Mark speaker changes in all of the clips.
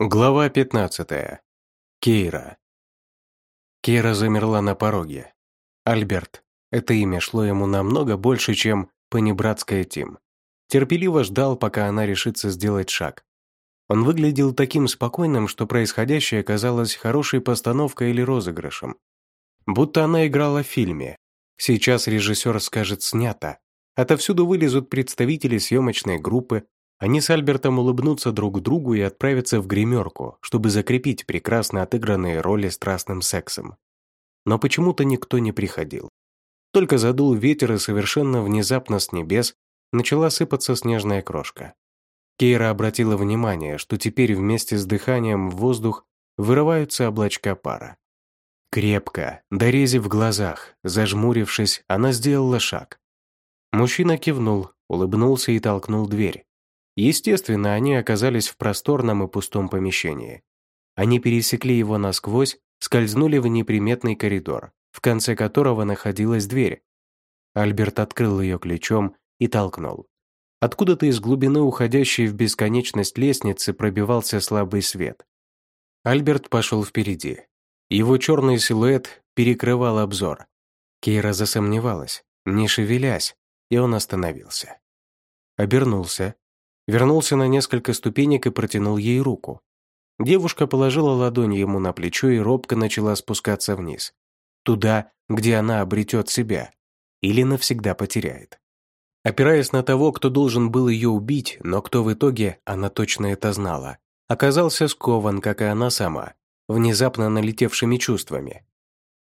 Speaker 1: Глава 15. Кейра. Кейра замерла на пороге. Альберт. Это имя шло ему намного больше, чем понебратская Тим. Терпеливо ждал, пока она решится сделать шаг. Он выглядел таким спокойным, что происходящее казалось хорошей постановкой или розыгрышем. Будто она играла в фильме. Сейчас режиссер скажет «снято». Отовсюду вылезут представители съемочной группы, они с Альбертом улыбнутся друг другу и отправятся в гримерку, чтобы закрепить прекрасно отыгранные роли страстным сексом. Но почему-то никто не приходил. Только задул ветер, и совершенно внезапно с небес начала сыпаться снежная крошка. Кейра обратила внимание, что теперь вместе с дыханием в воздух вырываются облачка пара. Крепко, дорезив в глазах, зажмурившись, она сделала шаг. Мужчина кивнул, улыбнулся и толкнул дверь. Естественно, они оказались в просторном и пустом помещении. Они пересекли его насквозь, скользнули в неприметный коридор, в конце которого находилась дверь. Альберт открыл ее ключом и толкнул. Откуда-то из глубины уходящей в бесконечность лестницы пробивался слабый свет. Альберт пошел впереди. Его черный силуэт перекрывал обзор. Кейра засомневалась, не шевелясь, и он остановился. Обернулся, вернулся на несколько ступенек и протянул ей руку. Девушка положила ладонь ему на плечо и робко начала спускаться вниз. Туда, где она обретет себя. Или навсегда потеряет. Опираясь на того, кто должен был ее убить, но кто в итоге, она точно это знала, оказался скован, как и она сама, внезапно налетевшими чувствами.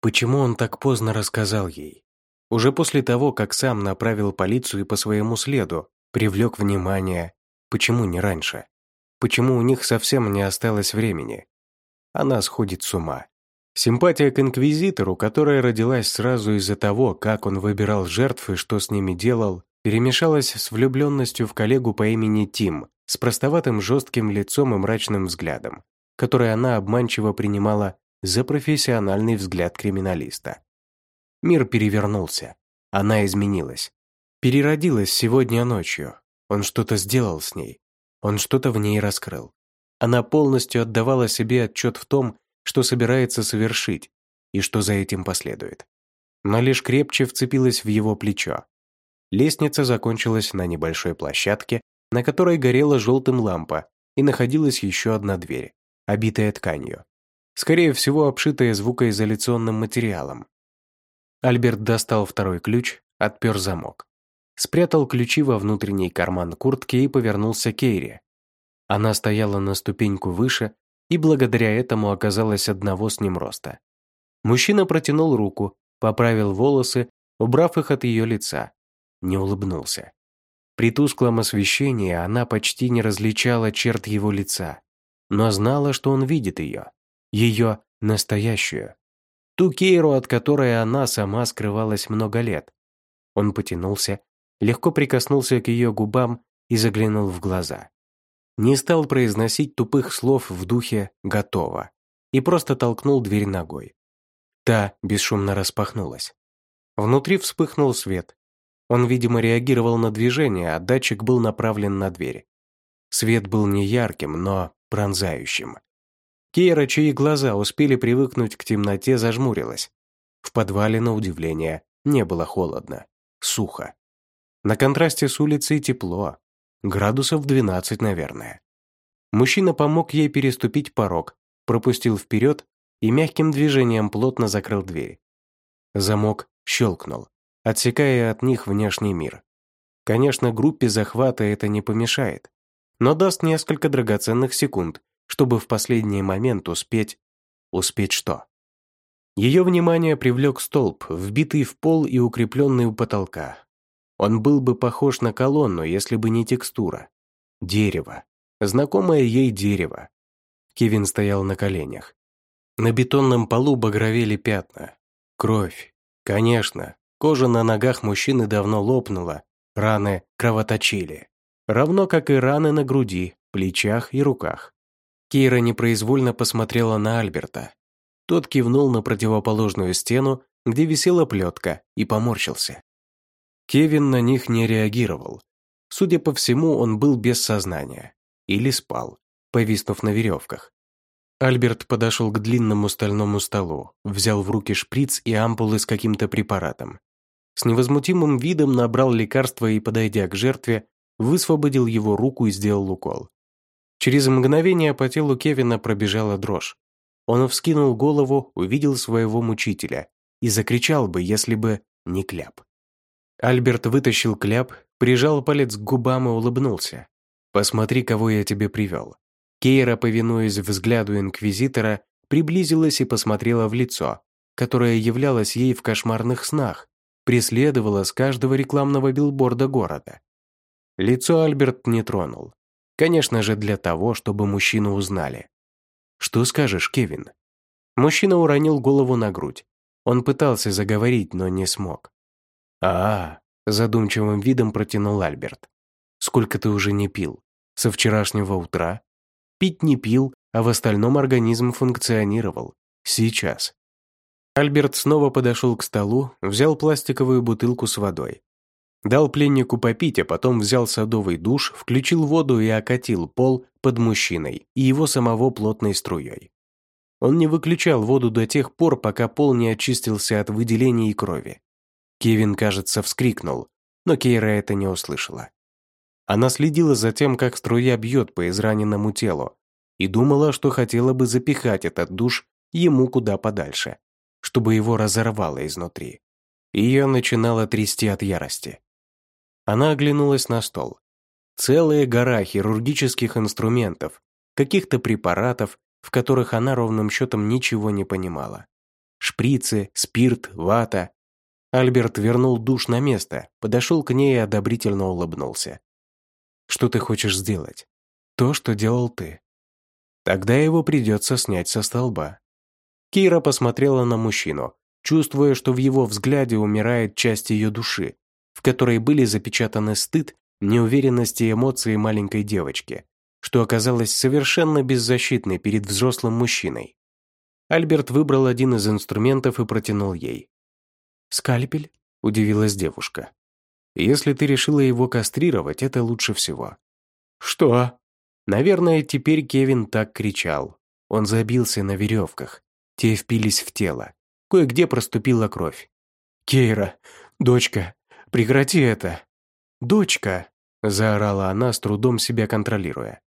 Speaker 1: Почему он так поздно рассказал ей? Уже после того, как сам направил полицию по своему следу, привлек внимание, Почему не раньше? Почему у них совсем не осталось времени? Она сходит с ума. Симпатия к инквизитору, которая родилась сразу из-за того, как он выбирал жертв и что с ними делал, перемешалась с влюбленностью в коллегу по имени Тим, с простоватым жестким лицом и мрачным взглядом, который она обманчиво принимала за профессиональный взгляд криминалиста. Мир перевернулся. Она изменилась. Переродилась сегодня ночью, он что-то сделал с ней. Он что-то в ней раскрыл. Она полностью отдавала себе отчет в том, что собирается совершить и что за этим последует. Но лишь крепче вцепилась в его плечо. Лестница закончилась на небольшой площадке, на которой горела желтым лампа, и находилась еще одна дверь, обитая тканью. Скорее всего, обшитая звукоизоляционным материалом. Альберт достал второй ключ, отпер замок спрятал ключи во внутренний карман куртки и повернулся к Кейре. Она стояла на ступеньку выше и благодаря этому оказалась одного с ним роста. Мужчина протянул руку, поправил волосы, убрав их от ее лица. Не улыбнулся. При тусклом освещении она почти не различала черт его лица, но знала, что он видит ее. Ее настоящую. Ту Кейру, от которой она сама скрывалась много лет. Он потянулся, легко прикоснулся к ее губам и заглянул в глаза. Не стал произносить тупых слов в духе «готово» и просто толкнул дверь ногой. Та бесшумно распахнулась. Внутри вспыхнул свет. Он, видимо, реагировал на движение, а датчик был направлен на дверь. Свет был не ярким, но пронзающим. Кейра, чьи глаза успели привыкнуть к темноте, зажмурилась. В подвале, на удивление, не было холодно, сухо. На контрасте с улицей тепло. Градусов 12, наверное. Мужчина помог ей переступить порог, пропустил вперед и мягким движением плотно закрыл дверь. Замок щелкнул, отсекая от них внешний мир. Конечно, группе захвата это не помешает, но даст несколько драгоценных секунд, чтобы в последний момент успеть... Успеть что? Ее внимание привлек столб, вбитый в пол и укрепленный у потолка, он был бы похож на колонну, если бы не текстура. Дерево. Знакомое ей дерево. Кевин стоял на коленях. На бетонном полу багровели пятна. Кровь. Конечно, кожа на ногах мужчины давно лопнула, раны кровоточили. Равно как и раны на груди, плечах и руках. Кейра непроизвольно посмотрела на Альберта. Тот кивнул на противоположную стену, где висела плетка, и поморщился. Кевин на них не реагировал. Судя по всему, он был без сознания. Или спал. повиснув на веревках. Альберт подошел к длинному стальному столу, взял в руки шприц и ампулы с каким-то препаратом. С невозмутимым видом набрал лекарство и, подойдя к жертве, высвободил его руку и сделал укол. Через мгновение по телу Кевина пробежала дрожь. Он вскинул голову, увидел своего мучителя и закричал бы, если бы не кляп. Альберт вытащил кляп, прижал палец к губам и улыбнулся. «Посмотри, кого я тебе привел». Кейра, повинуясь взгляду инквизитора, приблизилась и посмотрела в лицо, которое являлось ей в кошмарных снах, преследовало с каждого рекламного билборда города. Лицо Альберт не тронул. Конечно же, для того, чтобы мужчину узнали. «Что скажешь, Кевин?» Мужчина уронил голову на грудь. Он пытался заговорить, но не смог. А, -а задумчивым видом протянул Альберт. «Сколько ты уже не пил? Со вчерашнего утра?» Пить не пил, а в остальном организм функционировал. Сейчас. Альберт снова подошел к столу, взял пластиковую бутылку с водой. Дал пленнику попить, а потом взял садовый душ, включил воду и окатил пол под мужчиной и его самого плотной струей. Он не выключал воду до тех пор, пока пол не очистился от выделений и крови. Кевин, кажется, вскрикнул, но Кейра это не услышала. Она следила за тем, как струя бьет по израненному телу, и думала, что хотела бы запихать этот душ ему куда подальше, чтобы его разорвало изнутри. Ее начинало трясти от ярости. Она оглянулась на стол. Целая гора хирургических инструментов, каких-то препаратов, в которых она ровным счетом ничего не понимала. Шприцы, спирт, вата, Альберт вернул душ на место, подошел к ней и одобрительно улыбнулся. «Что ты хочешь сделать?» «То, что делал ты». «Тогда его придется снять со столба». Кира посмотрела на мужчину, чувствуя, что в его взгляде умирает часть ее души, в которой были запечатаны стыд, неуверенность и эмоции маленькой девочки, что оказалась совершенно беззащитной перед взрослым мужчиной. Альберт выбрал один из инструментов и протянул ей. «Скальпель?» – удивилась девушка. «Если ты решила его кастрировать, это лучше всего». «Что?» Наверное, теперь Кевин так кричал. Он забился на веревках. Те впились в тело. Кое-где проступила кровь. «Кейра, дочка, прекрати это!» «Дочка!» – заорала она, с трудом себя контролируя.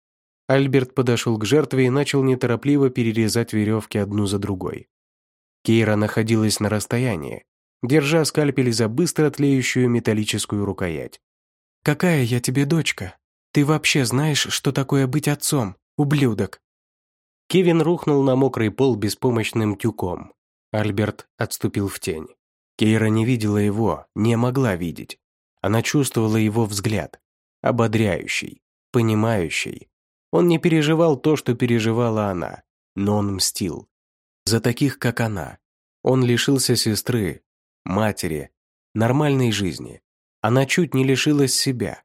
Speaker 1: Альберт подошел к жертве и начал неторопливо перерезать веревки одну за другой. Кейра находилась на расстоянии, держа скальпель за быстро тлеющую металлическую рукоять. «Какая я тебе дочка? Ты вообще знаешь, что такое быть отцом, ублюдок?» Кевин рухнул на мокрый пол беспомощным тюком. Альберт отступил в тень. Кейра не видела его, не могла видеть. Она чувствовала его взгляд. Ободряющий, понимающий. Он не переживал то, что переживала она, но он мстил. За таких, как она. Он лишился сестры, матери, нормальной жизни. Она чуть не лишилась себя.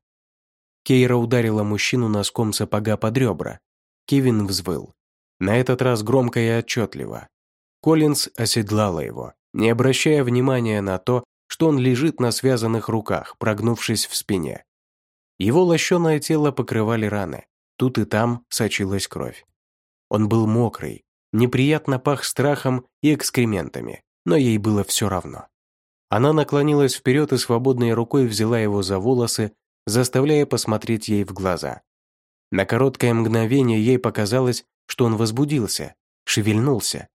Speaker 1: Кейра ударила мужчину носком сапога под ребра. Кевин взвыл. На этот раз громко и отчетливо. Коллинз оседлала его, не обращая внимания на то, что он лежит на связанных руках, прогнувшись в спине. Его лощеное тело покрывали раны, тут и там сочилась кровь. Он был мокрый, неприятно пах страхом и экскрементами, но ей было все равно. Она наклонилась вперед и свободной рукой взяла его за волосы, заставляя посмотреть ей в глаза. На короткое мгновение ей показалось, что он возбудился, шевельнулся.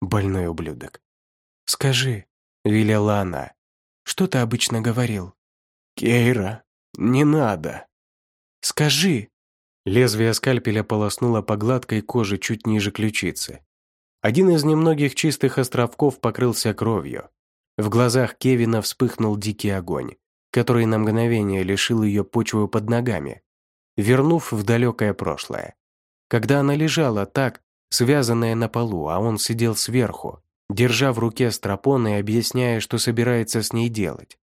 Speaker 1: Больной ублюдок. «Скажи», — велела она, — «что ты обычно говорил?» «Кейра, не надо». «Скажи». Лезвие скальпеля полоснуло по гладкой коже чуть ниже ключицы. Один из немногих чистых островков покрылся кровью, в глазах Кевина вспыхнул дикий огонь, который на мгновение лишил ее почвы под ногами, вернув в далекое прошлое. Когда она лежала так, связанная на полу, а он сидел сверху, держа в руке стропон и объясняя, что собирается с ней делать.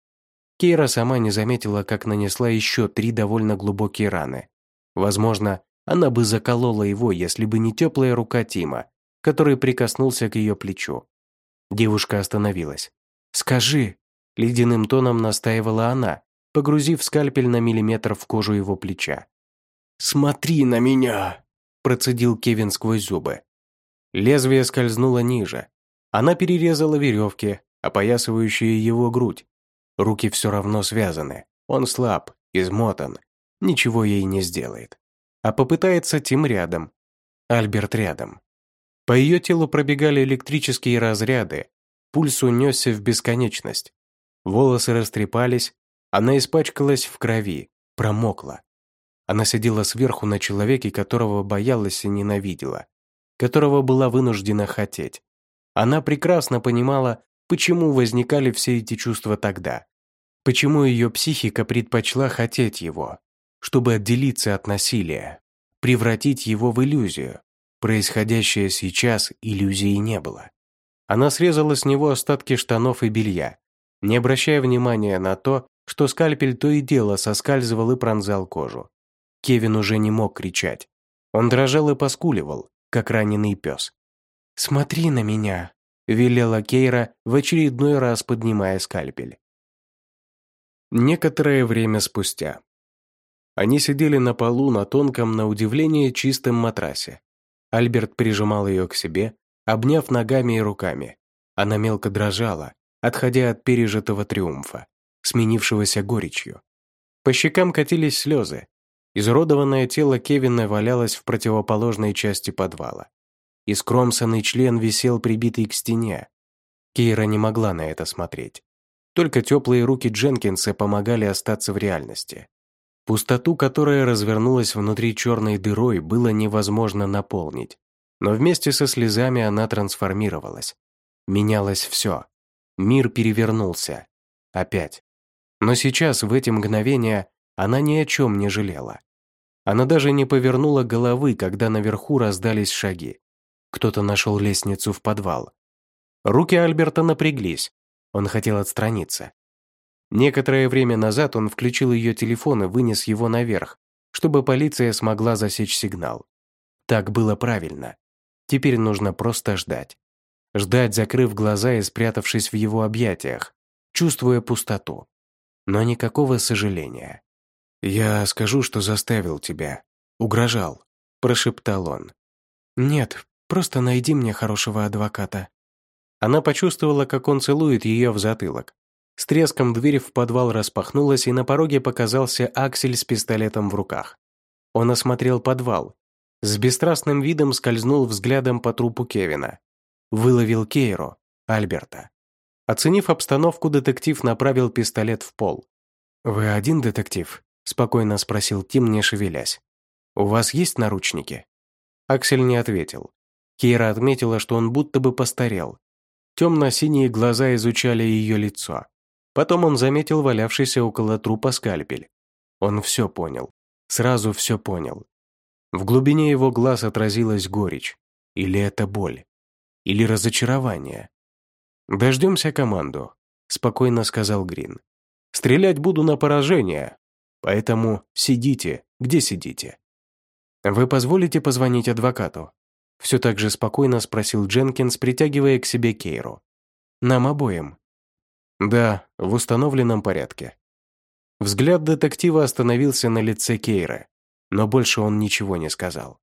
Speaker 1: Кейра сама не заметила, как нанесла еще три довольно глубокие раны. Возможно, она бы заколола его, если бы не теплая рука Тима, который прикоснулся к ее плечу. Девушка остановилась. «Скажи!» – ледяным тоном настаивала она, погрузив скальпель на миллиметр в кожу его плеча. «Смотри на меня!» процедил Кевин сквозь зубы. Лезвие скользнуло ниже. Она перерезала веревки, опоясывающие его грудь. Руки все равно связаны. Он слаб, измотан. Ничего ей не сделает. А попытается Тим рядом. Альберт рядом. По ее телу пробегали электрические разряды. Пульс унесся в бесконечность. Волосы растрепались, она испачкалась в крови, промокла. Она сидела сверху на человеке, которого боялась и ненавидела, которого была вынуждена хотеть. Она прекрасно понимала, почему возникали все эти чувства тогда, почему ее психика предпочла хотеть его, чтобы отделиться от насилия, превратить его в иллюзию. Происходящее сейчас иллюзии не было. Она срезала с него остатки штанов и белья, не обращая внимания на то, что скальпель то и дело соскальзывал и пронзал кожу. Кевин уже не мог кричать. Он дрожал и поскуливал, как раненый пес. «Смотри на меня», — велела Кейра, в очередной раз поднимая скальпель. Некоторое время спустя. Они сидели на полу на тонком, на удивление, чистом матрасе. Альберт прижимал ее к себе, обняв ногами и руками. Она мелко дрожала, отходя от пережитого триумфа, сменившегося горечью. По щекам катились слезы, Изуродованное тело Кевина валялось в противоположной части подвала. Искромсанный член висел прибитый к стене. Кейра не могла на это смотреть. Только теплые руки Дженкинса помогали остаться в реальности. Пустоту, которая развернулась внутри черной дырой, было невозможно наполнить. Но вместе со слезами она трансформировалась. Менялось все. Мир перевернулся. Опять. Но сейчас, в эти мгновения, она ни о чем не жалела. Она даже не повернула головы, когда наверху раздались шаги. Кто-то нашел лестницу в подвал. Руки Альберта напряглись. Он хотел отстраниться. Некоторое время назад он включил ее телефон и вынес его наверх, чтобы полиция смогла засечь сигнал. Так было правильно. Теперь нужно просто ждать. Ждать, закрыв глаза и спрятавшись в его объятиях, чувствуя пустоту. Но никакого сожаления. «Я скажу, что заставил тебя. Угрожал», – прошептал он. «Нет, просто найди мне хорошего адвоката». Она почувствовала, как он целует ее в затылок. С треском дверь в подвал распахнулась, и на пороге показался Аксель с пистолетом в руках. Он осмотрел подвал. С бесстрастным видом скользнул взглядом по трупу Кевина. Выловил Кейро, Альберта. Оценив обстановку, детектив направил пистолет в пол. «Вы один детектив?» спокойно спросил Тим, не шевелясь. «У вас есть наручники?» Аксель не ответил. Кейра отметила, что он будто бы постарел. Темно-синие глаза изучали ее лицо. Потом он заметил валявшийся около трупа скальпель. Он все понял. Сразу все понял. В глубине его глаз отразилась горечь. Или это боль? Или разочарование? «Дождемся команду», — спокойно сказал Грин. «Стрелять буду на поражение, Поэтому сидите, где сидите. Вы позволите позвонить адвокату? Все так же спокойно спросил Дженкинс, притягивая к себе Кейру. Нам обоим. Да, в установленном порядке. Взгляд детектива остановился на лице Кейры, но больше он ничего не сказал.